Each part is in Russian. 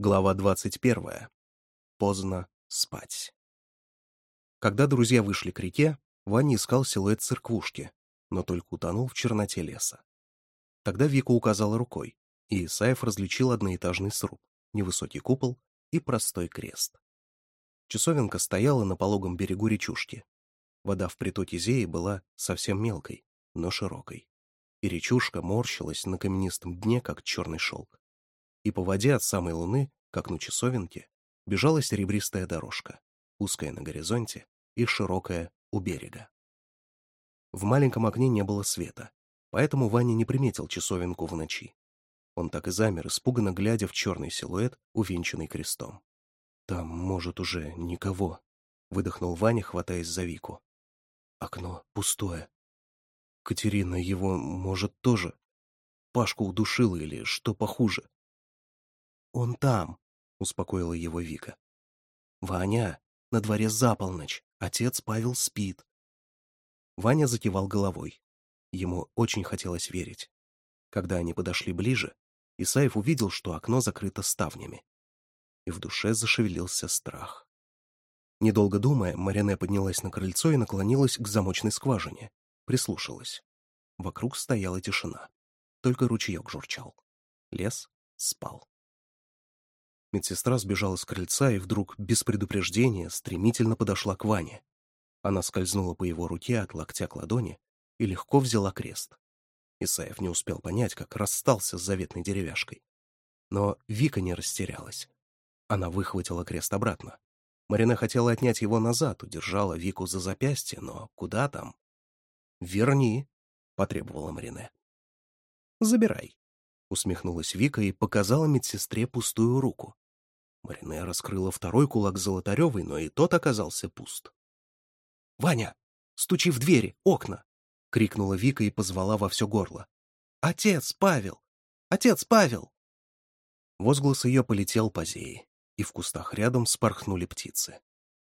Глава 21. Поздно спать. Когда друзья вышли к реке, Ваня искал силуэт церквушки, но только утонул в черноте леса. Тогда Вика указала рукой, и Исаев различил одноэтажный сруб, невысокий купол и простой крест. Часовенка стояла на пологом берегу речушки. Вода в притоке Зеи была совсем мелкой, но широкой, и речушка морщилась на каменистом дне, как черный шелк и по воде от самой луны, как на часовенке, бежала серебристая дорожка, узкая на горизонте и широкая у берега. В маленьком окне не было света, поэтому Ваня не приметил часовенку в ночи. Он так и замер, испуганно глядя в черный силуэт, увенчанный крестом. «Там, может, уже никого», — выдохнул Ваня, хватаясь за Вику. «Окно пустое. Катерина его, может, тоже Пашку удушила или что похуже. «Он там», — успокоила его Вика. «Ваня, на дворе заполночь. Отец Павел спит». Ваня закивал головой. Ему очень хотелось верить. Когда они подошли ближе, Исаев увидел, что окно закрыто ставнями. И в душе зашевелился страх. Недолго думая, Марине поднялась на крыльцо и наклонилась к замочной скважине. Прислушалась. Вокруг стояла тишина. Только ручеек журчал. Лес спал. Медсестра сбежала с крыльца и вдруг, без предупреждения, стремительно подошла к Ване. Она скользнула по его руке от локтя к ладони и легко взяла крест. Исаев не успел понять, как расстался с заветной деревяшкой. Но Вика не растерялась. Она выхватила крест обратно. Марина хотела отнять его назад, удержала Вику за запястье, но куда там? «Верни», — потребовала Марине. «Забирай», — усмехнулась Вика и показала медсестре пустую руку. Марине раскрыла второй кулак Золотаревой, но и тот оказался пуст. «Ваня, стучи в двери, окна!» — крикнула Вика и позвала во все горло. «Отец, Павел! Отец, Павел!» Возглас ее полетел по зее, и в кустах рядом спорхнули птицы.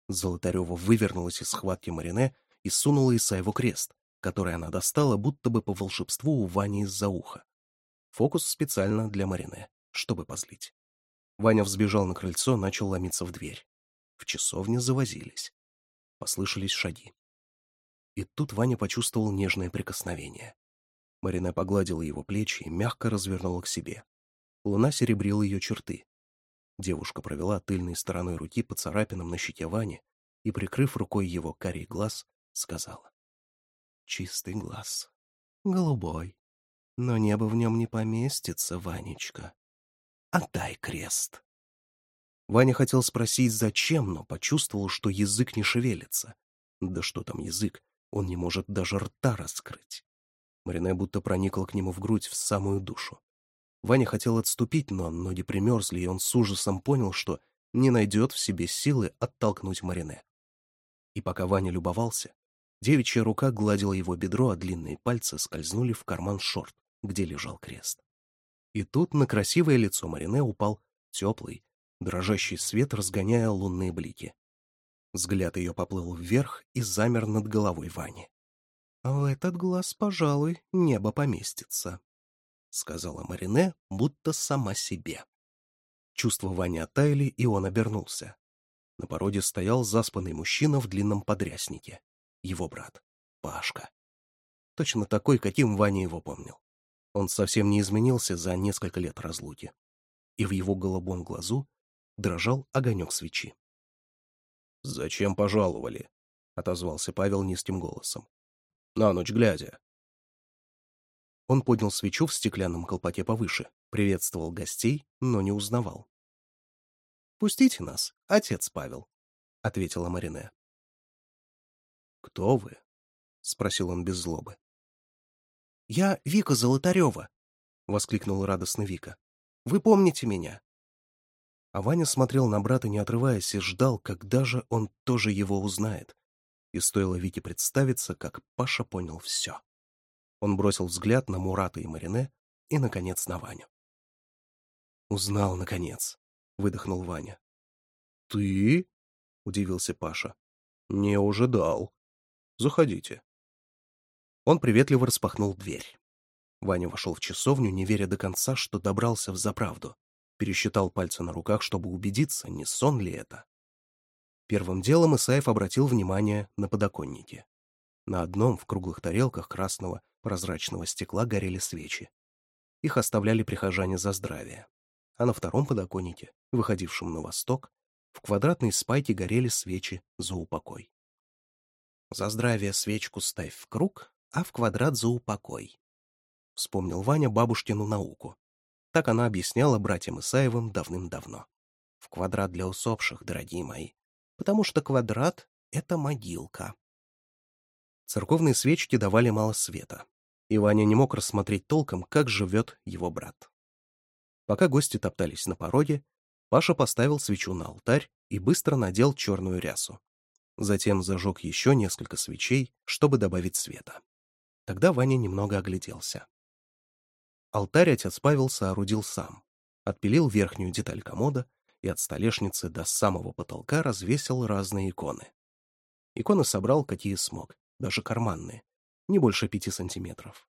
Золотарева вывернулась из схватки Марине и сунула Исаеву крест, который она достала будто бы по волшебству у Вани из-за уха. Фокус специально для Марине, чтобы позлить. Ваня взбежал на крыльцо, начал ломиться в дверь. В часовне завозились. Послышались шаги. И тут Ваня почувствовал нежное прикосновение. Марина погладила его плечи и мягко развернула к себе. Луна серебрила ее черты. Девушка провела тыльной стороной руки по царапинам на щите Вани и, прикрыв рукой его карий глаз, сказала. «Чистый глаз. Голубой. Но небо в нем не поместится, Ванечка отдай крест». Ваня хотел спросить, зачем, но почувствовал, что язык не шевелится. Да что там язык, он не может даже рта раскрыть. Марине будто проникла к нему в грудь, в самую душу. Ваня хотел отступить, но ноги примерзли, и он с ужасом понял, что не найдет в себе силы оттолкнуть Марине. И пока Ваня любовался, девичья рука гладила его бедро, а длинные пальцы скользнули в карман шорт, где лежал крест. И тут на красивое лицо Марине упал теплый, дрожащий свет, разгоняя лунные блики. Взгляд ее поплыл вверх и замер над головой Вани. «В этот глаз, пожалуй, небо поместится», — сказала Марине, будто сама себе. Чувства Вани оттаяли, и он обернулся. На породе стоял заспанный мужчина в длинном подряснике. Его брат, Пашка. Точно такой, каким Ваня его помнил. Он совсем не изменился за несколько лет разлуки, и в его голубом глазу дрожал огонек свечи. «Зачем пожаловали?» — отозвался Павел низким голосом. «На ночь глядя». Он поднял свечу в стеклянном колпаке повыше, приветствовал гостей, но не узнавал. «Пустите нас, отец Павел», — ответила Марине. «Кто вы?» — спросил он без злобы. «Я Вика Золотарева!» — воскликнула радостно Вика. «Вы помните меня?» А Ваня смотрел на брата, не отрываясь, и ждал, когда же он тоже его узнает. И стоило Вике представиться, как Паша понял все. Он бросил взгляд на Мурата и Марине и, наконец, на Ваню. «Узнал, наконец», — выдохнул Ваня. «Ты?» — удивился Паша. «Не ожидал. Заходите». Он приветливо распахнул дверь. Ваня вошел в часовню, не веря до конца, что добрался в заправду. Пересчитал пальцы на руках, чтобы убедиться, не сон ли это. Первым делом Исаев обратил внимание на подоконники. На одном в круглых тарелках красного прозрачного стекла горели свечи. Их оставляли прихожане за здравие. А на втором подоконнике, выходившем на восток, в квадратной спайке горели свечи за упокой. «За здравие свечку ставь в круг, а в квадрат за упокой. Вспомнил Ваня бабушкину науку. Так она объясняла братьям Исаевым давным-давно. В квадрат для усопших, дорогие мои. Потому что квадрат — это могилка. Церковные свечки давали мало света, и Ваня не мог рассмотреть толком, как живет его брат. Пока гости топтались на пороге, Паша поставил свечу на алтарь и быстро надел черную рясу. Затем зажег еще несколько свечей, чтобы добавить света. Тогда Ваня немного огляделся. Алтарь отец Павел соорудил сам. Отпилил верхнюю деталь комода и от столешницы до самого потолка развесил разные иконы. Иконы собрал, какие смог, даже карманные, не больше пяти сантиметров.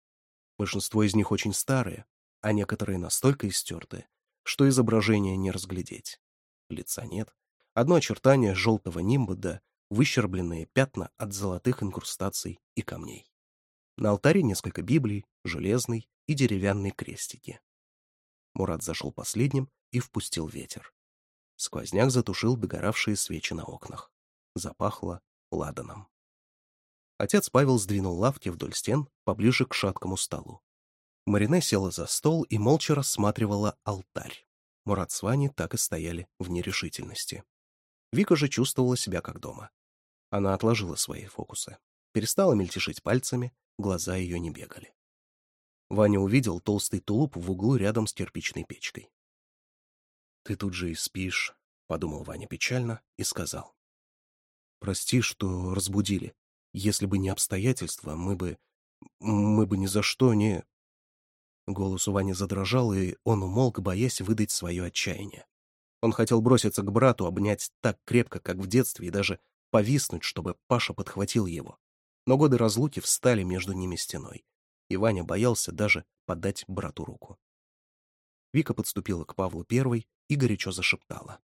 Большинство из них очень старые, а некоторые настолько истерты, что изображение не разглядеть. Лица нет. Одно очертание желтого нимба да выщербленные пятна от золотых инкрустаций и камней. На алтаре несколько Библий, железный и деревянный крестики. Мурат зашел последним и впустил ветер. Сквозняк затушил догоравшие свечи на окнах. Запахло ладаном. Отец Павел сдвинул лавки вдоль стен, поближе к шаткому столу. Марине села за стол и молча рассматривала алтарь. Мурат с Ваней так и стояли в нерешительности. Вика же чувствовала себя как дома. Она отложила свои фокусы, перестала мельтешить пальцами глаза ее не бегали. Ваня увидел толстый тулуп в углу рядом с кирпичной печкой. «Ты тут же и спишь», — подумал Ваня печально и сказал. «Прости, что разбудили. Если бы не обстоятельства, мы бы... мы бы ни за что не...» Голос у Вани задрожал, и он умолк, боясь выдать свое отчаяние. Он хотел броситься к брату, обнять так крепко, как в детстве, и даже повиснуть, чтобы Паша подхватил его но годы разлуки встали между ними стеной, и Ваня боялся даже подать брату руку. Вика подступила к Павлу первой и горячо зашептала.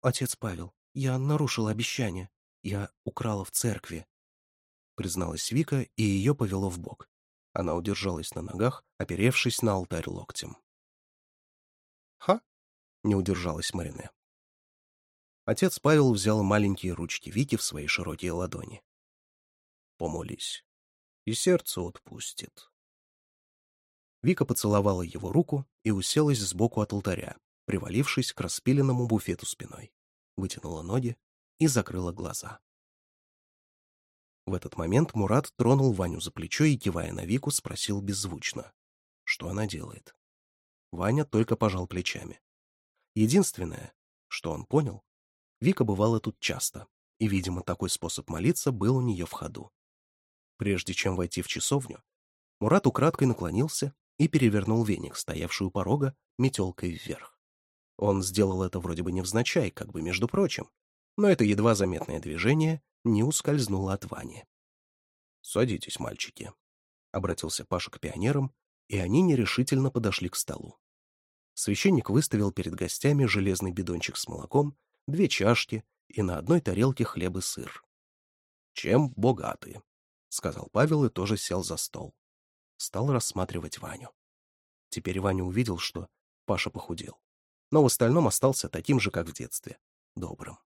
«Отец Павел, я нарушила обещание. Я украла в церкви», — призналась Вика, и ее повело в бок. Она удержалась на ногах, оперевшись на алтарь локтем. «Ха!» — не удержалась Марине. Отец Павел взял маленькие ручки Вики в свои широкие ладони помолись, и сердце отпустит. Вика поцеловала его руку и уселась сбоку от алтаря, привалившись к распиленному буфету спиной, вытянула ноги и закрыла глаза. В этот момент Мурат тронул Ваню за плечо и, кивая на Вику, спросил беззвучно, что она делает. Ваня только пожал плечами. Единственное, что он понял, Вика бывала тут часто, и, видимо, такой способ молиться был у нее в ходу. Прежде чем войти в часовню, Мурат украдкой наклонился и перевернул веник, стоявший у порога, метелкой вверх. Он сделал это вроде бы невзначай, как бы между прочим, но это едва заметное движение не ускользнуло от Вани. «Садитесь, мальчики», — обратился Паша к пионерам, и они нерешительно подошли к столу. Священник выставил перед гостями железный бидончик с молоком, две чашки и на одной тарелке хлеб и сыр. «Чем богатые. — сказал Павел и тоже сел за стол. Стал рассматривать Ваню. Теперь Ваня увидел, что Паша похудел. Но в остальном остался таким же, как в детстве. Добрым.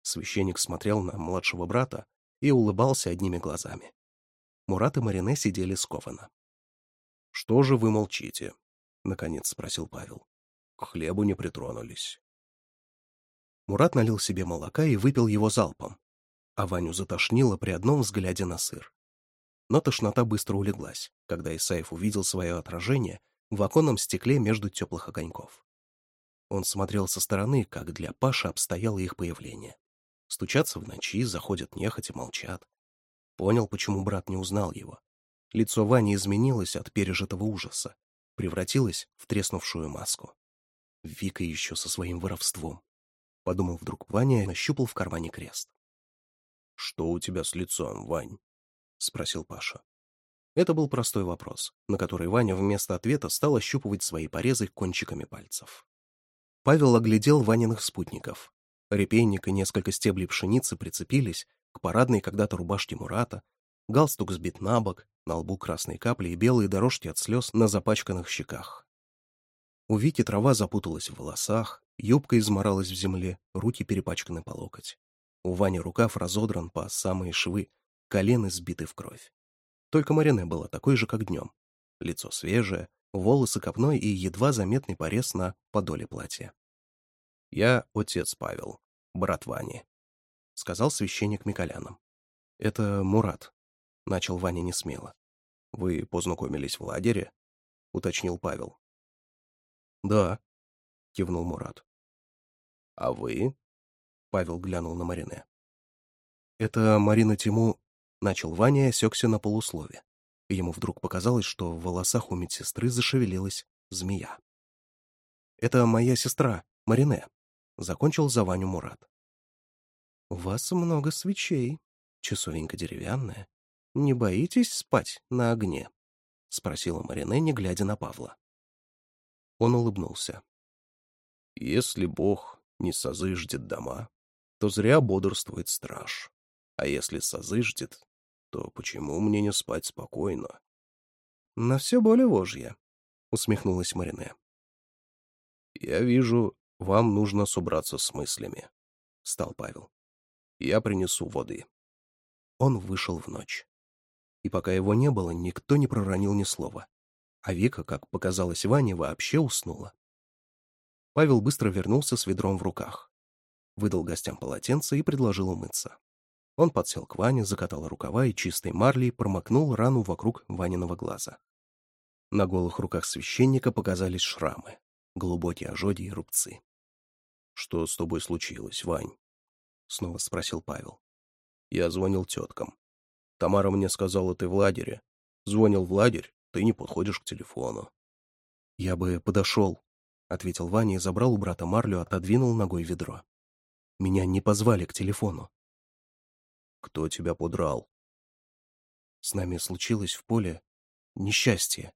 Священник смотрел на младшего брата и улыбался одними глазами. Мурат и Марине сидели скованно. «Что же вы молчите?» — наконец спросил Павел. «К хлебу не притронулись». Мурат налил себе молока и выпил его залпом, а Ваню затошнило при одном взгляде на сыр. Но тошнота быстро улеглась, когда Исаев увидел свое отражение в оконном стекле между теплых огоньков. Он смотрел со стороны, как для Паши обстояло их появление. Стучатся в ночи, заходят нехотя, молчат. Понял, почему брат не узнал его. Лицо Вани изменилось от пережитого ужаса, превратилось в треснувшую маску. Вика еще со своим воровством. Подумал вдруг Ваня и нащупал в кармане крест. «Что у тебя с лицом, Вань?» — спросил Паша. Это был простой вопрос, на который Ваня вместо ответа стал ощупывать свои порезы кончиками пальцев. Павел оглядел Ваниных спутников. Репейник и несколько стеблей пшеницы прицепились к парадной когда-то рубашке Мурата, галстук сбит на бок, на лбу красные капли и белые дорожки от слез на запачканных щеках. У Вики трава запуталась в волосах, юбка изморалась в земле, руки перепачканы по локоть. У Вани рукав разодран по самые швы — колено сбиты в кровь. Только Марине было такой же, как днем. Лицо свежее, волосы копной и едва заметный порез на подоле платья. «Я отец Павел, брат Вани», — сказал священник Миколяном. «Это Мурат», — начал Ваня несмело. «Вы познакомились в лагере?» — уточнил Павел. «Да», — кивнул Мурат. «А вы?» — Павел глянул на Марине. «Это Марина Тиму Начал Ваня и осекся на полуслове. Ему вдруг показалось, что в волосах у медсестры зашевелилась змея. «Это моя сестра, Марине», — закончил за Ваню Мурат. «У вас много свечей, часовенька деревянная. Не боитесь спать на огне?» — спросила Марине, не глядя на Павла. Он улыбнулся. «Если Бог не созыждет дома, то зря бодрствует страж. А если созыждет, то почему мне не спать спокойно? — На все более вожья, — усмехнулась Марине. — Я вижу, вам нужно собраться с мыслями, — стал Павел. — Я принесу воды. Он вышел в ночь. И пока его не было, никто не проронил ни слова. А Вика, как показалось Ване, вообще уснула. Павел быстро вернулся с ведром в руках. Выдал гостям полотенце и предложил умыться. Он подсел к Ване, закатал рукава и чистой марлей промокнул рану вокруг Ваниного глаза. На голых руках священника показались шрамы, глубокие ожоги и рубцы. — Что с тобой случилось, Вань? — снова спросил Павел. — Я звонил теткам. Тамара мне сказала, ты в лагере. Звонил в лагерь, ты не подходишь к телефону. — Я бы подошел, — ответил Ваня и забрал у брата марлю, отодвинул ногой ведро. — Меня не позвали к телефону. Кто тебя подрал? С нами случилось в поле несчастье.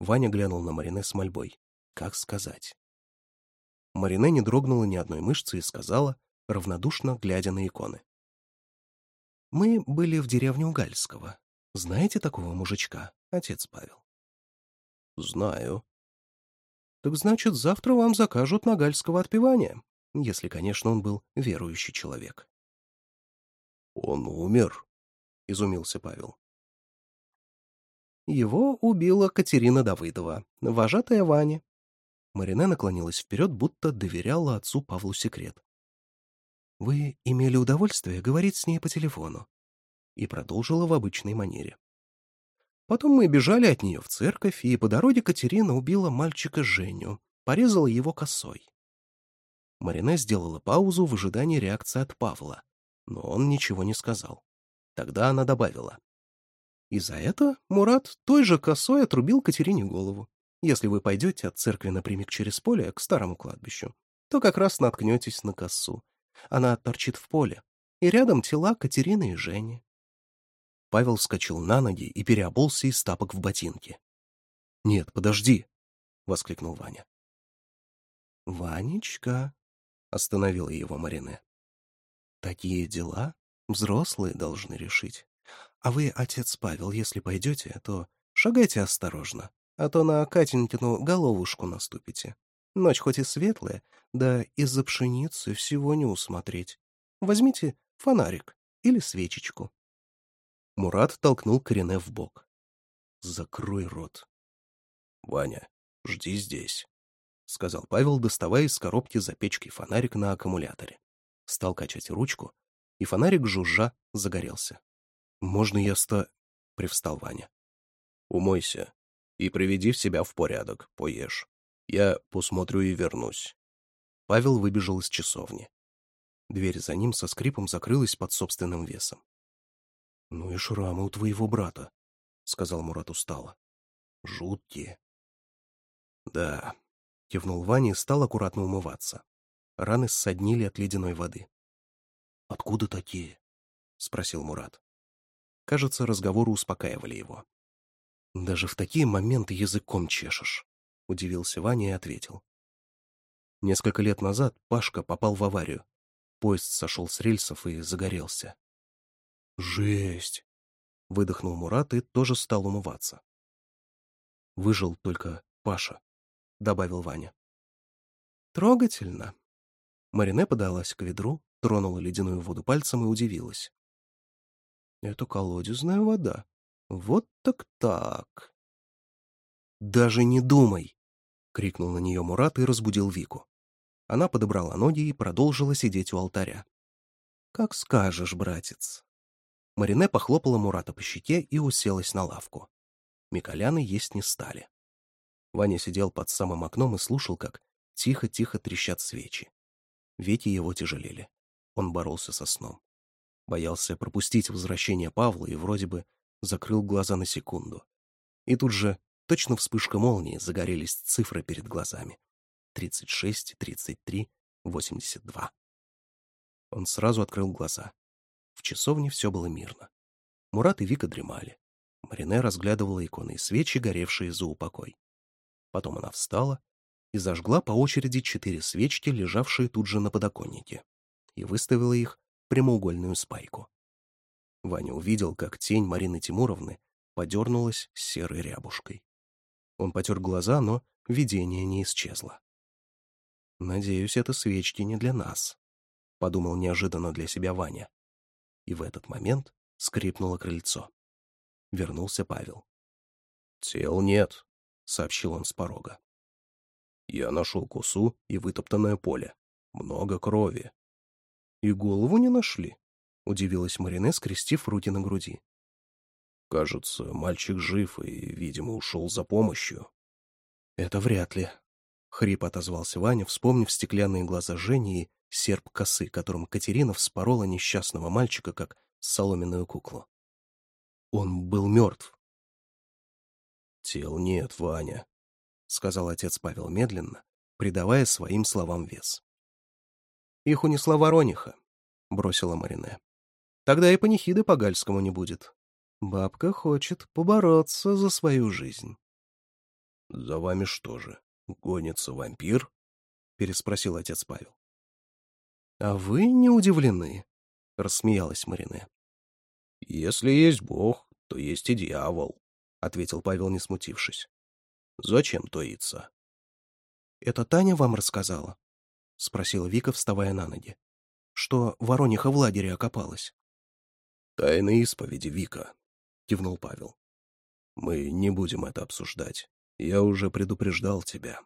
Ваня глянул на Марине с мольбой. Как сказать? Марине не дрогнула ни одной мышцы и сказала, равнодушно глядя на иконы. «Мы были в деревне Угальского. Знаете такого мужичка, отец Павел?» «Знаю». «Так значит, завтра вам закажут на Гальского отпевания, если, конечно, он был верующий человек». «Он умер», — изумился Павел. Его убила Катерина Давыдова, вожатая Вани. Марине наклонилась вперед, будто доверяла отцу Павлу секрет. «Вы имели удовольствие говорить с ней по телефону?» И продолжила в обычной манере. Потом мы бежали от нее в церковь, и по дороге Катерина убила мальчика Женю, порезала его косой. Марине сделала паузу в ожидании реакции от Павла, но он ничего не сказал. Тогда она добавила. «И за это Мурат той же косой отрубил Катерине голову. Если вы пойдете от церкви напрямик через поле к старому кладбищу, то как раз наткнетесь на косу. Она торчит в поле, и рядом тела Катерины и Жени». Павел вскочил на ноги и переобулся из тапок в ботинки. «Нет, подожди!» — воскликнул Ваня. «Ванечка!» — остановила его Марине. Такие дела взрослые должны решить. А вы, отец Павел, если пойдете, то шагайте осторожно, а то на Катенькину головушку наступите. Ночь хоть и светлая, да из-за пшеницы всего не усмотреть. Возьмите фонарик или свечечку. Мурат толкнул Корене в бок. «Закрой рот». «Ваня, жди здесь», — сказал Павел, доставая из коробки за печкой фонарик на аккумуляторе стал качать ручку, и фонарик жужжа загорелся. «Можно я ста...» — привстал Ваня. «Умойся и приведи в себя в порядок, поешь. Я посмотрю и вернусь». Павел выбежал из часовни. Дверь за ним со скрипом закрылась под собственным весом. «Ну и шрамы у твоего брата», — сказал Мурат устало. «Жуткие». «Да», — кивнул Ваня и стал аккуратно умываться. Раны ссоднили от ледяной воды. «Откуда такие?» — спросил Мурат. Кажется, разговоры успокаивали его. «Даже в такие моменты языком чешешь», — удивился Ваня и ответил. Несколько лет назад Пашка попал в аварию. Поезд сошел с рельсов и загорелся. «Жесть!» — выдохнул Мурат и тоже стал умываться. «Выжил только Паша», — добавил Ваня. «Трогательно», Марине подалась к ведру, тронула ледяную воду пальцем и удивилась. «Это колодезная вода. Вот так так!» «Даже не думай!» — крикнул на нее Мурат и разбудил Вику. Она подобрала ноги и продолжила сидеть у алтаря. «Как скажешь, братец!» Марине похлопала Мурата по щеке и уселась на лавку. Миколяны есть не стали. Ваня сидел под самым окном и слушал, как тихо-тихо трещат свечи. Веки его тяжелели. Он боролся со сном. Боялся пропустить возвращение Павла и вроде бы закрыл глаза на секунду. И тут же, точно вспышка молнии, загорелись цифры перед глазами. 36, 33, 82. Он сразу открыл глаза. В часовне все было мирно. Мурат и Вика дремали. Марине разглядывала иконы и свечи, горевшие за упокой. Потом она встала, и зажгла по очереди четыре свечки, лежавшие тут же на подоконнике, и выставила их в прямоугольную спайку. Ваня увидел, как тень Марины Тимуровны подернулась серой рябушкой. Он потер глаза, но видение не исчезло. «Надеюсь, это свечки не для нас», — подумал неожиданно для себя Ваня. И в этот момент скрипнуло крыльцо. Вернулся Павел. «Тел нет», — сообщил он с порога. Я нашел косу и вытоптанное поле. Много крови. И голову не нашли, — удивилась Марине, скрестив руки на груди. Кажется, мальчик жив и, видимо, ушел за помощью. Это вряд ли. Хрип отозвался Ваня, вспомнив стеклянные глаза Жени и серп косы, которым Катерина вспорола несчастного мальчика, как соломенную куклу. Он был мертв. Тел нет, Ваня, — сказал отец Павел медленно, придавая своим словам вес. «Их унесла Ворониха», — бросила Марине. «Тогда и панихиды по Гальскому не будет. Бабка хочет побороться за свою жизнь». «За вами что же, гонится вампир?» — переспросил отец Павел. «А вы не удивлены?» — рассмеялась Марине. «Если есть Бог, то есть и дьявол», — ответил Павел, не смутившись. Зачем таиться? «Это Таня вам рассказала?» — спросила Вика, вставая на ноги. «Что Ворониха в лагере окопалась?» «Тайны исповеди, Вика», — кивнул Павел. «Мы не будем это обсуждать. Я уже предупреждал тебя».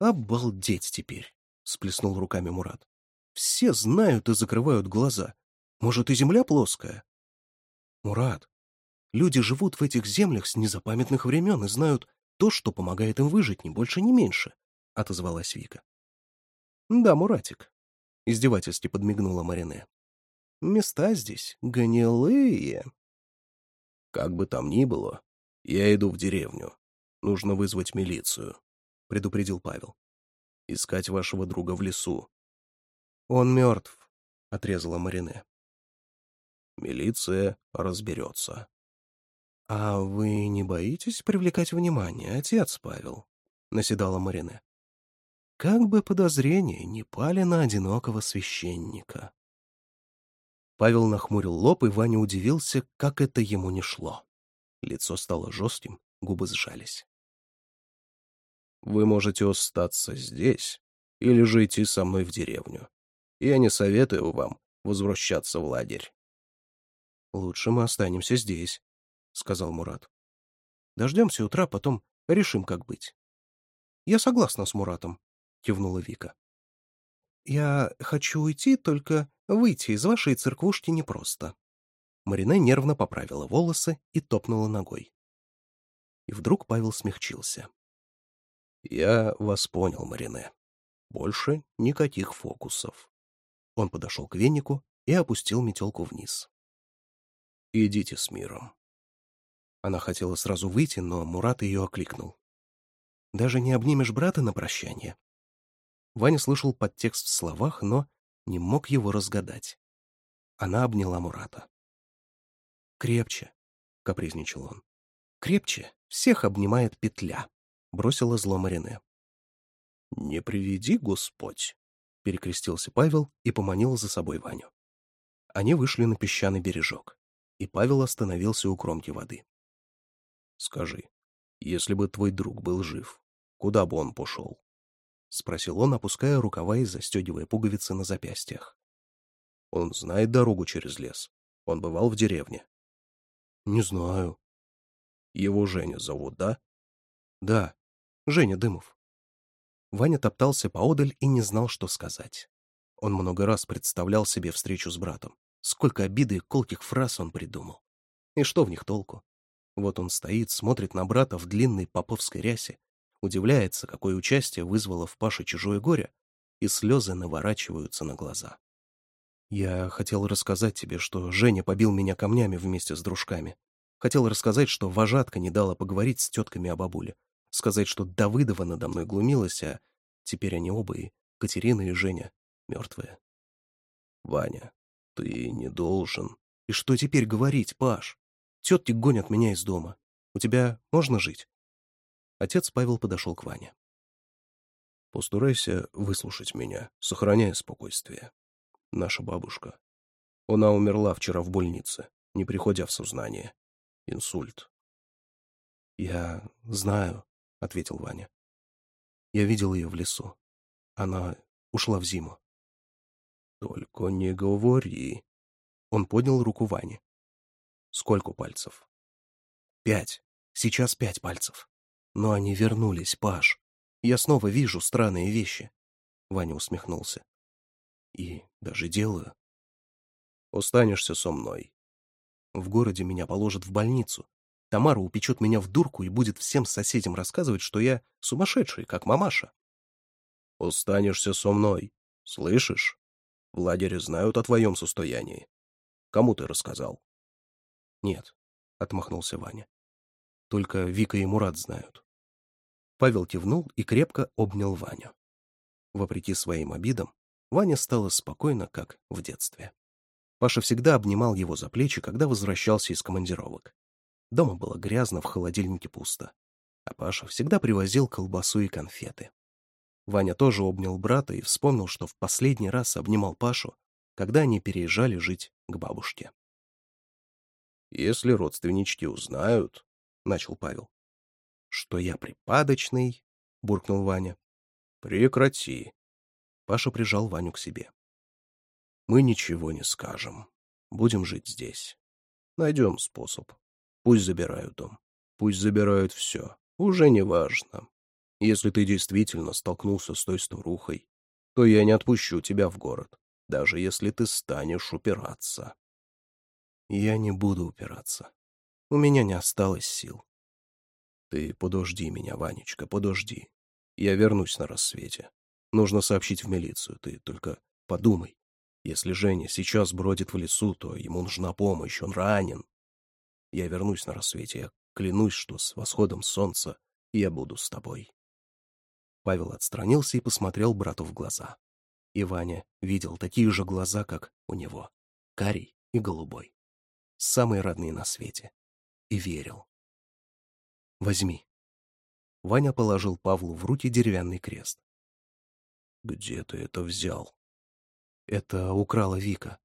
«Обалдеть теперь!» — сплеснул руками Мурат. «Все знают и закрывают глаза. Может, и земля плоская?» «Мурат, Люди живут в этих землях с незапамятных времен и знают то, что помогает им выжить, ни больше, ни меньше», — отозвалась Вика. «Да, Муратик», — издевательски подмигнула Марине. «Места здесь гнилые». «Как бы там ни было, я иду в деревню. Нужно вызвать милицию», — предупредил Павел. «Искать вашего друга в лесу». «Он мертв», — отрезала Марине. «Милиция разберется», «А вы не боитесь привлекать внимание, отец Павел?» — наседала Марина. «Как бы подозрения не пали на одинокого священника». Павел нахмурил лоб, и Ваня удивился, как это ему не шло. Лицо стало жестким, губы сжались. «Вы можете остаться здесь или же идти со мной в деревню. Я не советую вам возвращаться в лагерь». «Лучше мы останемся здесь», — сказал Мурат. «Дождемся утра, потом решим, как быть». «Я согласна с Муратом», — кивнула Вика. «Я хочу уйти, только выйти из вашей церквушки непросто». Марине нервно поправила волосы и топнула ногой. И вдруг Павел смягчился. «Я вас понял, Марине. Больше никаких фокусов». Он подошел к венику и опустил метелку вниз. «Идите с миром». Она хотела сразу выйти, но Мурат ее окликнул. «Даже не обнимешь брата на прощание?» Ваня слышал подтекст в словах, но не мог его разгадать. Она обняла Мурата. «Крепче», — капризничал он. «Крепче всех обнимает петля», — бросила зло Марине. «Не приведи, Господь!» — перекрестился Павел и поманил за собой Ваню. Они вышли на песчаный бережок, и Павел остановился у кромки воды. Скажи, если бы твой друг был жив, куда бы он пошел? — спросил он, опуская рукава и застегивая пуговицы на запястьях. — Он знает дорогу через лес. Он бывал в деревне. — Не знаю. — Его Женя зовут, да? — Да, Женя Дымов. Ваня топтался поодаль и не знал, что сказать. Он много раз представлял себе встречу с братом. Сколько обиды и колких фраз он придумал. И что в них толку? Вот он стоит, смотрит на брата в длинной поповской рясе, удивляется, какое участие вызвало в Паше чужое горе, и слезы наворачиваются на глаза. «Я хотел рассказать тебе, что Женя побил меня камнями вместе с дружками. Хотел рассказать, что вожатка не дала поговорить с тетками о бабуле. Сказать, что Давыдова надо мной глумилась, а теперь они оба, и Катерина и Женя, мертвые». «Ваня, ты не должен». «И что теперь говорить, Паш?» Тетки гонят меня из дома. У тебя можно жить?» Отец Павел подошел к Ване. «Постарайся выслушать меня, сохраняя спокойствие. Наша бабушка. Она умерла вчера в больнице, не приходя в сознание. Инсульт». «Я знаю», — ответил Ваня. «Я видел ее в лесу. Она ушла в зиму». «Только не говори». Он поднял руку Ване. Сколько пальцев? Пять. Сейчас пять пальцев. Но они вернулись, Паш. Я снова вижу странные вещи. Ваня усмехнулся. И даже делаю. Останешься со мной. В городе меня положат в больницу. Тамара упечет меня в дурку и будет всем соседям рассказывать, что я сумасшедший, как мамаша. Останешься со мной. Слышишь? В лагере знают о твоем состоянии. Кому ты рассказал? «Нет», — отмахнулся Ваня. «Только Вика и Мурат знают». Павел кивнул и крепко обнял Ваню. Вопреки своим обидам, Ваня стало спокойно, как в детстве. Паша всегда обнимал его за плечи, когда возвращался из командировок. Дома было грязно, в холодильнике пусто. А Паша всегда привозил колбасу и конфеты. Ваня тоже обнял брата и вспомнил, что в последний раз обнимал Пашу, когда они переезжали жить к бабушке. Если родственнички узнают, — начал Павел. — Что я припадочный, — буркнул Ваня. — Прекрати. Паша прижал Ваню к себе. — Мы ничего не скажем. Будем жить здесь. Найдем способ. Пусть забирают дом. Пусть забирают все. Уже не важно. Если ты действительно столкнулся с той старухой, то я не отпущу тебя в город, даже если ты станешь упираться. Я не буду упираться. У меня не осталось сил. Ты подожди меня, Ванечка, подожди. Я вернусь на рассвете. Нужно сообщить в милицию, ты только подумай. Если Женя сейчас бродит в лесу, то ему нужна помощь, он ранен. Я вернусь на рассвете, я клянусь, что с восходом солнца я буду с тобой. Павел отстранился и посмотрел брату в глаза. И Ваня видел такие же глаза, как у него, карий и голубой самые родные на свете. И верил. «Возьми». Ваня положил Павлу в руки деревянный крест. «Где ты это взял?» «Это украла Вика.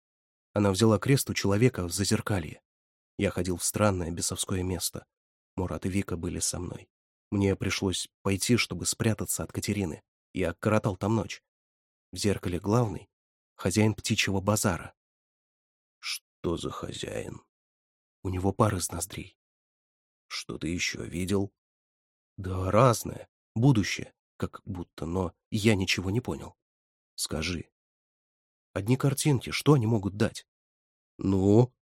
Она взяла крест у человека в зазеркалье. Я ходил в странное бесовское место. Мурат и Вика были со мной. Мне пришлось пойти, чтобы спрятаться от Катерины. Я коротал там ночь. В зеркале главный — хозяин птичьего базара. Что за хозяин? У него пар из ноздрей. Что ты еще видел? Да разное. Будущее, как будто, но я ничего не понял. Скажи. Одни картинки, что они могут дать? Ну?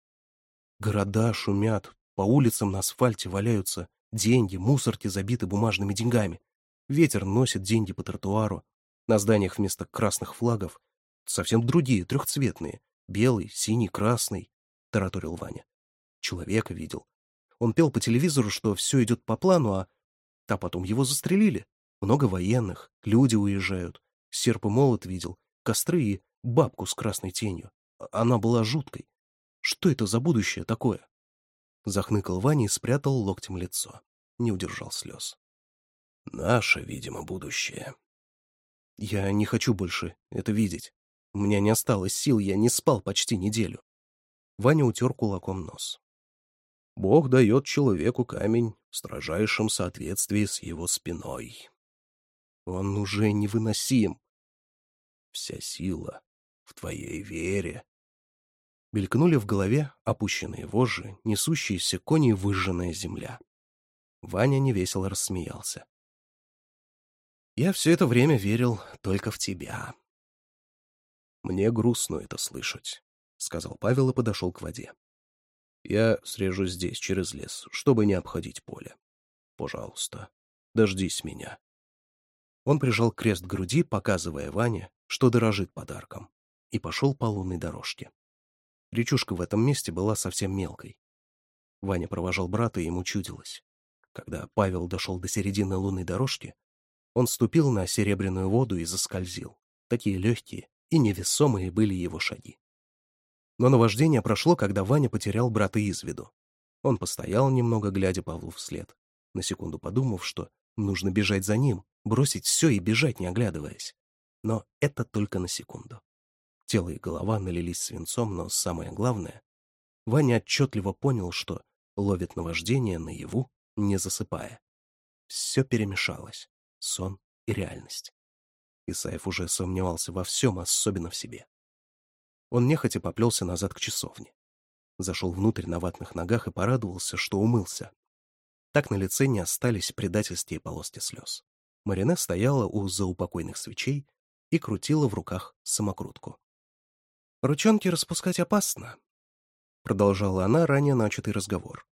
Города шумят, по улицам на асфальте валяются деньги, мусорки забиты бумажными деньгами. Ветер носит деньги по тротуару. На зданиях вместо красных флагов совсем другие, трехцветные. Белый, синий, красный. — тараторил Ваня. «Человека видел. Он пел по телевизору, что все идет по плану, а... А потом его застрелили. Много военных, люди уезжают. Серп и молот видел, костры и бабку с красной тенью. А, она была жуткой. Что это за будущее такое?» Захныкал Ваня и спрятал локтем лицо. Не удержал слез. «Наше, видимо, будущее». «Я не хочу больше это видеть. У меня не осталось сил, я не спал почти неделю. Ваня утер кулаком нос. Бог дает человеку камень в строжайшем соответствии с его спиной. Он уже невыносим. Вся сила в твоей вере. Белькнули в голове опущенные вожжи, несущиеся кони выжженная земля. Ваня невесело рассмеялся. «Я все это время верил только в тебя. Мне грустно это слышать. — сказал Павел и подошел к воде. «Я срежу здесь, через лес, чтобы не обходить поле. Пожалуйста, дождись меня». Он прижал крест к груди, показывая Ване, что дорожит подарком, и пошел по лунной дорожке. Речушка в этом месте была совсем мелкой. Ваня провожал брата, и ему чудилось. Когда Павел дошел до середины лунной дорожки, он ступил на серебряную воду и заскользил. Такие легкие и невесомые были его шаги. Но наваждение прошло, когда Ваня потерял брата из виду. Он постоял немного, глядя Павлу вслед, на секунду подумав, что нужно бежать за ним, бросить все и бежать, не оглядываясь. Но это только на секунду. Тело и голова налились свинцом, но самое главное, Ваня отчетливо понял, что ловит наваждение наяву, не засыпая. Все перемешалось — сон и реальность. Исаев уже сомневался во всем, особенно в себе. Он нехотя поплелся назад к часовне. Зашел внутрь на ватных ногах и порадовался, что умылся. Так на лице не остались предательские полоски слез. Марине стояла у заупокойных свечей и крутила в руках самокрутку. «Ручонки распускать опасно», — продолжала она ранее начатый разговор.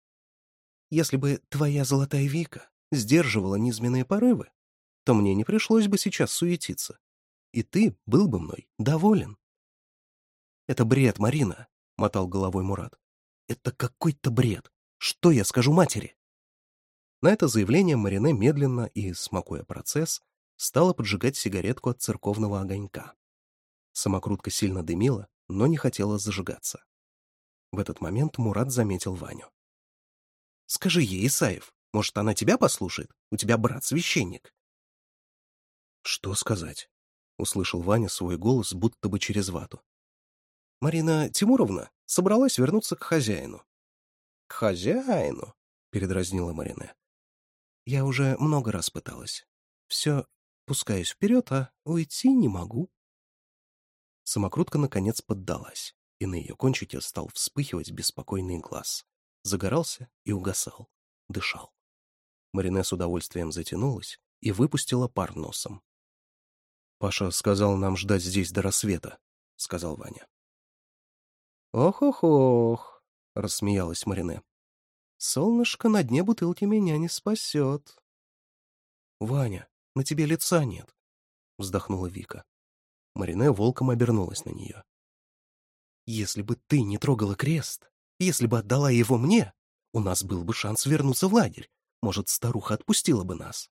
«Если бы твоя золотая Вика сдерживала низменные порывы, то мне не пришлось бы сейчас суетиться, и ты был бы мной доволен. «Это бред, Марина!» — мотал головой Мурат. «Это какой-то бред! Что я скажу матери?» На это заявление Марине медленно и, смакуя процесс, стала поджигать сигаретку от церковного огонька. Самокрутка сильно дымила, но не хотела зажигаться. В этот момент Мурат заметил Ваню. «Скажи ей, Исаев, может, она тебя послушает? У тебя брат-священник». «Что сказать?» — услышал Ваня свой голос, будто бы через вату. Марина Тимуровна собралась вернуться к хозяину. — К хозяину? — передразнила Марина. — Я уже много раз пыталась. Все пускаюсь вперед, а уйти не могу. Самокрутка, наконец, поддалась, и на ее кончике стал вспыхивать беспокойный глаз. Загорался и угасал, дышал. Марине с удовольствием затянулась и выпустила пар носом. «Паша сказал нам ждать здесь до рассвета», — сказал Ваня. «Ох-ох-ох», — рассмеялась Марине. «Солнышко на дне бутылки меня не спасет». «Ваня, на тебе лица нет», — вздохнула Вика. Марине волком обернулась на нее. «Если бы ты не трогала крест, если бы отдала его мне, у нас был бы шанс вернуться в лагерь. Может, старуха отпустила бы нас».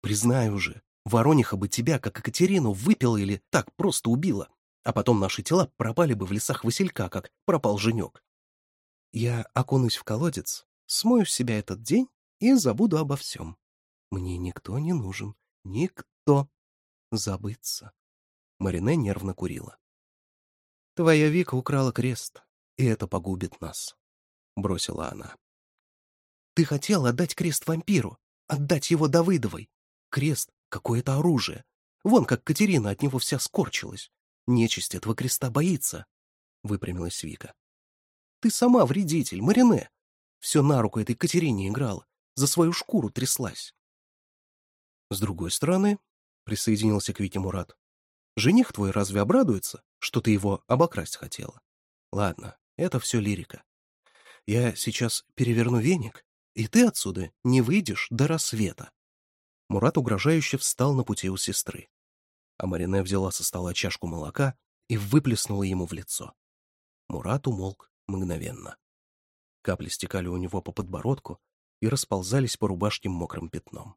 «Признаю же, Ворониха бы тебя, как Екатерину, выпила или так просто убила а потом наши тела пропали бы в лесах Василька, как пропал женек. Я окунусь в колодец, смою с себя этот день и забуду обо всем. Мне никто не нужен. Никто. Забыться. Марине нервно курила. «Твоя Вика украла крест, и это погубит нас», — бросила она. «Ты хотел отдать крест вампиру, отдать его Давыдовой. Крест — какое-то оружие. Вон как Катерина от него вся скорчилась. Нечисть этого креста боится, — выпрямилась Вика. Ты сама вредитель, Марине. Все на руку этой Катерине играл, за свою шкуру тряслась. С другой стороны, — присоединился к Вике Мурат, — жених твой разве обрадуется, что ты его обокрасть хотела? Ладно, это все лирика. Я сейчас переверну веник, и ты отсюда не выйдешь до рассвета. Мурат угрожающе встал на пути у сестры а Марине взяла со стола чашку молока и выплеснула ему в лицо. Мурат умолк мгновенно. Капли стекали у него по подбородку и расползались по рубашке мокрым пятном.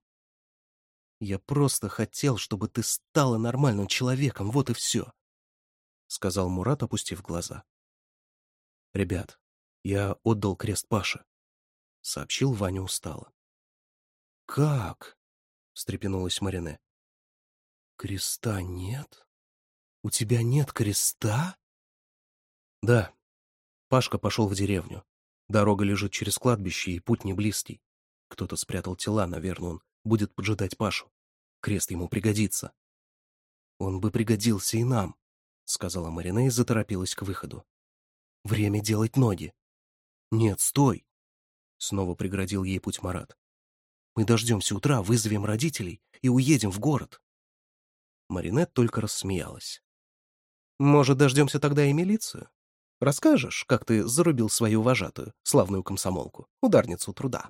«Я просто хотел, чтобы ты стала нормальным человеком, вот и все», — сказал Мурат, опустив глаза. «Ребят, я отдал крест Паше», — сообщил Ваня устало. «Как?» — встрепенулась Марине. Креста нет? У тебя нет креста? Да. Пашка пошел в деревню. Дорога лежит через кладбище, и путь не близкий. Кто-то спрятал тела, наверное, он будет поджидать Пашу. Крест ему пригодится. Он бы пригодился и нам, сказала Марине и заторопилась к выходу. Время делать ноги. Нет, стой, снова преградил ей путь Марат. Мы дождемся утра, вызовем родителей и уедем в город. Маринет только рассмеялась. «Может, дождемся тогда и милицию? Расскажешь, как ты зарубил свою вожатую, славную комсомолку, ударницу труда?»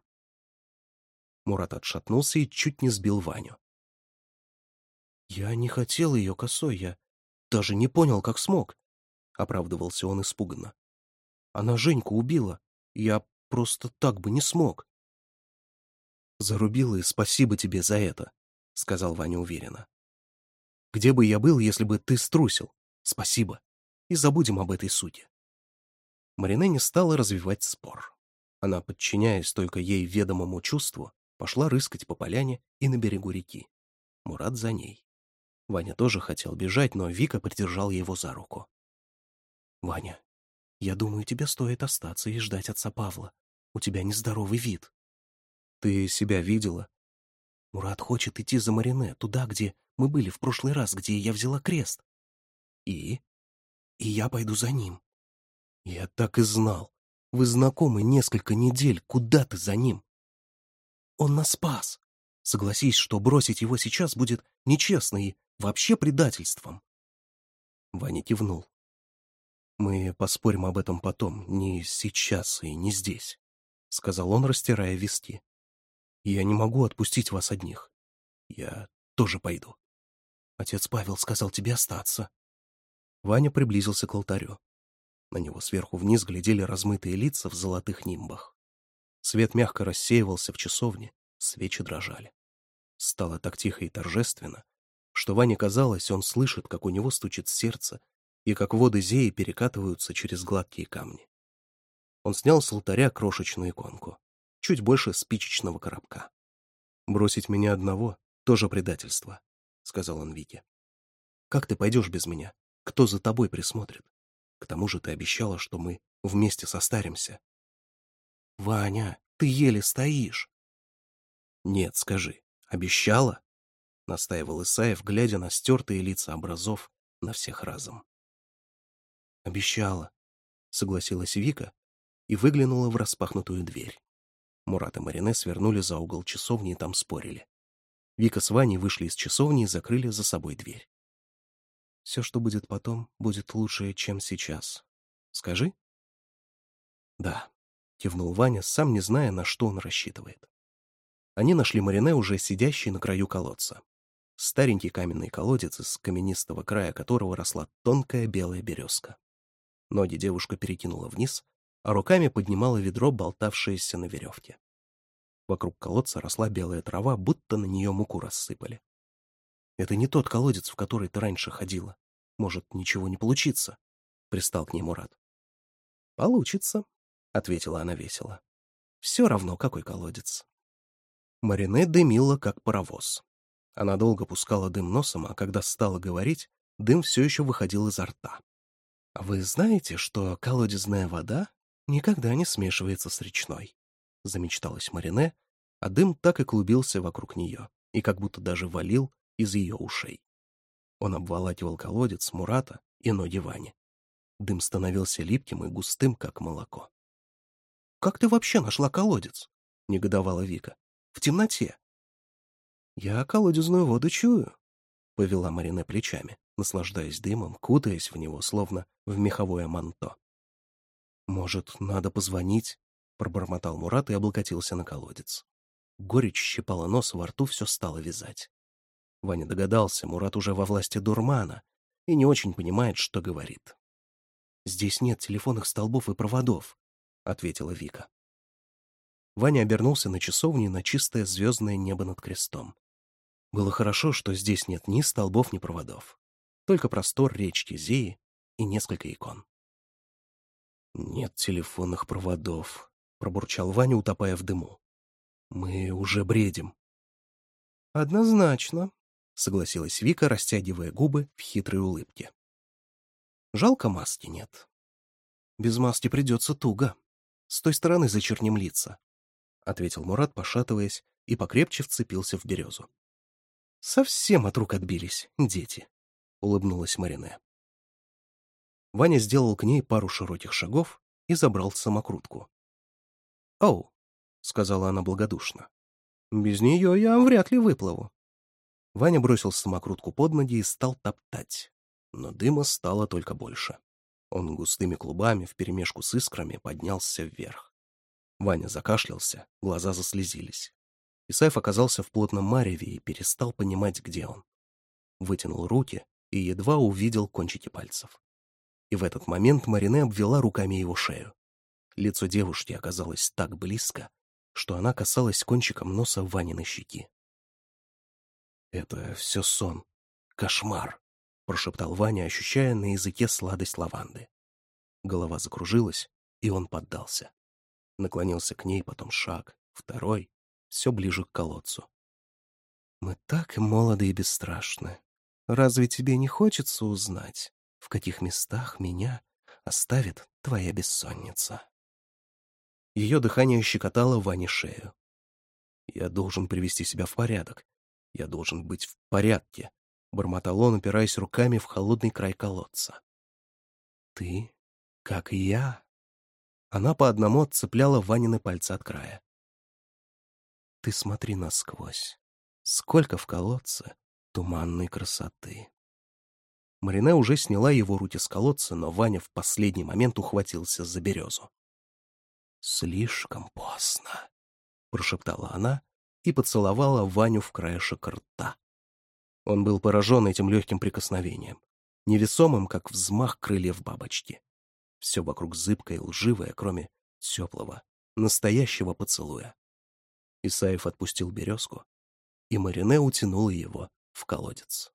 Мурат отшатнулся и чуть не сбил Ваню. «Я не хотел ее косой, я даже не понял, как смог», — оправдывался он испуганно. «Она Женьку убила, я просто так бы не смог». Зарубил и спасибо тебе за это», — сказал Ваня уверенно где бы я был, если бы ты струсил? Спасибо. И забудем об этой сути». Марине не стала развивать спор. Она, подчиняясь только ей ведомому чувству, пошла рыскать по поляне и на берегу реки. Мурат за ней. Ваня тоже хотел бежать, но Вика придержал его за руку. «Ваня, я думаю, тебе стоит остаться и ждать отца Павла. У тебя нездоровый вид». «Ты себя видела?» Мурат хочет идти за Марине, туда, где мы были в прошлый раз, где я взяла крест. И? И я пойду за ним. Я так и знал. Вы знакомы несколько недель, куда ты за ним? Он нас спас. Согласись, что бросить его сейчас будет нечестно и вообще предательством. Ваня кивнул. «Мы поспорим об этом потом, не сейчас и не здесь», — сказал он, растирая виски. Я не могу отпустить вас одних. Я тоже пойду. Отец Павел сказал тебе остаться. Ваня приблизился к алтарю. На него сверху вниз глядели размытые лица в золотых нимбах. Свет мягко рассеивался в часовне, свечи дрожали. Стало так тихо и торжественно, что Ване казалось, он слышит, как у него стучит сердце и как воды зеи перекатываются через гладкие камни. Он снял с алтаря крошечную иконку чуть больше спичечного коробка. «Бросить меня одного — тоже предательство», — сказал он Вике. «Как ты пойдешь без меня? Кто за тобой присмотрит? К тому же ты обещала, что мы вместе состаримся». «Ваня, ты еле стоишь!» «Нет, скажи, обещала?» — настаивал Исаев, глядя на стертые лица образов на всех разом. «Обещала», — согласилась Вика и выглянула в распахнутую дверь. Мурат и Марине свернули за угол часовни и там спорили. Вика с Ваней вышли из часовни и закрыли за собой дверь. «Все, что будет потом, будет лучше, чем сейчас. Скажи?» «Да», — кивнул Ваня, сам не зная, на что он рассчитывает. Они нашли Марине, уже сидящей на краю колодца. Старенький каменный колодец, из каменистого края которого росла тонкая белая березка. Ноги девушка перекинула вниз, а руками поднимала ведро, болтавшееся на веревке. Вокруг колодца росла белая трава, будто на нее муку рассыпали. «Это не тот колодец, в который ты раньше ходила. Может, ничего не получится?» — пристал к ней Мурат. «Получится», — ответила она весело. «Все равно, какой колодец». Марине дымила, как паровоз. Она долго пускала дым носом, а когда стала говорить, дым все еще выходил изо рта. «А «Вы знаете, что колодезная вода никогда не смешивается с речной», — замечталась Марине, а дым так и клубился вокруг нее и как будто даже валил из ее ушей. Он обволакивал колодец Мурата и ноги Вани. Дым становился липким и густым, как молоко. «Как ты вообще нашла колодец?» — негодовала Вика. «В темноте». «Я колодезную воду чую», — повела Марине плечами, наслаждаясь дымом, кутаясь в него, словно в меховое манто. «Может, надо позвонить?» — пробормотал Мурат и облокотился на колодец. Горечь щипала нос, во рту все стало вязать. Ваня догадался, Мурат уже во власти дурмана и не очень понимает, что говорит. «Здесь нет телефонных столбов и проводов», — ответила Вика. Ваня обернулся на часовне на чистое звездное небо над крестом. Было хорошо, что здесь нет ни столбов, ни проводов. Только простор речки Зеи и несколько икон. «Нет телефонных проводов», — пробурчал Ваня, утопая в дыму. «Мы уже бредим». «Однозначно», — согласилась Вика, растягивая губы в хитрой улыбке. «Жалко маски нет. Без маски придется туго. С той стороны зачерним лица», — ответил Мурат, пошатываясь, и покрепче вцепился в березу. «Совсем от рук отбились, дети», — улыбнулась Марине. Ваня сделал к ней пару широких шагов и забрал самокрутку. «Оу», — сказала она благодушно, — «без нее я вряд ли выплыву». Ваня бросил самокрутку под ноги и стал топтать, но дыма стало только больше. Он густыми клубами вперемешку с искрами поднялся вверх. Ваня закашлялся, глаза заслезились. Исаев оказался в плотном мареве и перестал понимать, где он. Вытянул руки и едва увидел кончики пальцев и в этот момент Марине обвела руками его шею. Лицо девушки оказалось так близко, что она касалась кончиком носа Ванины щеки. «Это все сон. Кошмар!» — прошептал Ваня, ощущая на языке сладость лаванды. Голова закружилась, и он поддался. Наклонился к ней, потом шаг, второй, все ближе к колодцу. «Мы так молоды и бесстрашны. Разве тебе не хочется узнать, в каких местах меня оставит твоя бессонница. Ее дыхание щекотало Ване шею. «Я должен привести себя в порядок. Я должен быть в порядке», — бормотал он, упираясь руками в холодный край колодца. «Ты, как и я...» Она по одному отцепляла Ванины пальцы от края. «Ты смотри насквозь. Сколько в колодце туманной красоты!» Марина уже сняла его руки с колодца, но Ваня в последний момент ухватился за березу. «Слишком поздно», — прошептала она и поцеловала Ваню в краешек рта. Он был поражен этим легким прикосновением, невесомым, как взмах крыльев бабочки. Все вокруг зыбкое и лживое, кроме теплого, настоящего поцелуя. Исаев отпустил березку, и Марине утянула его в колодец.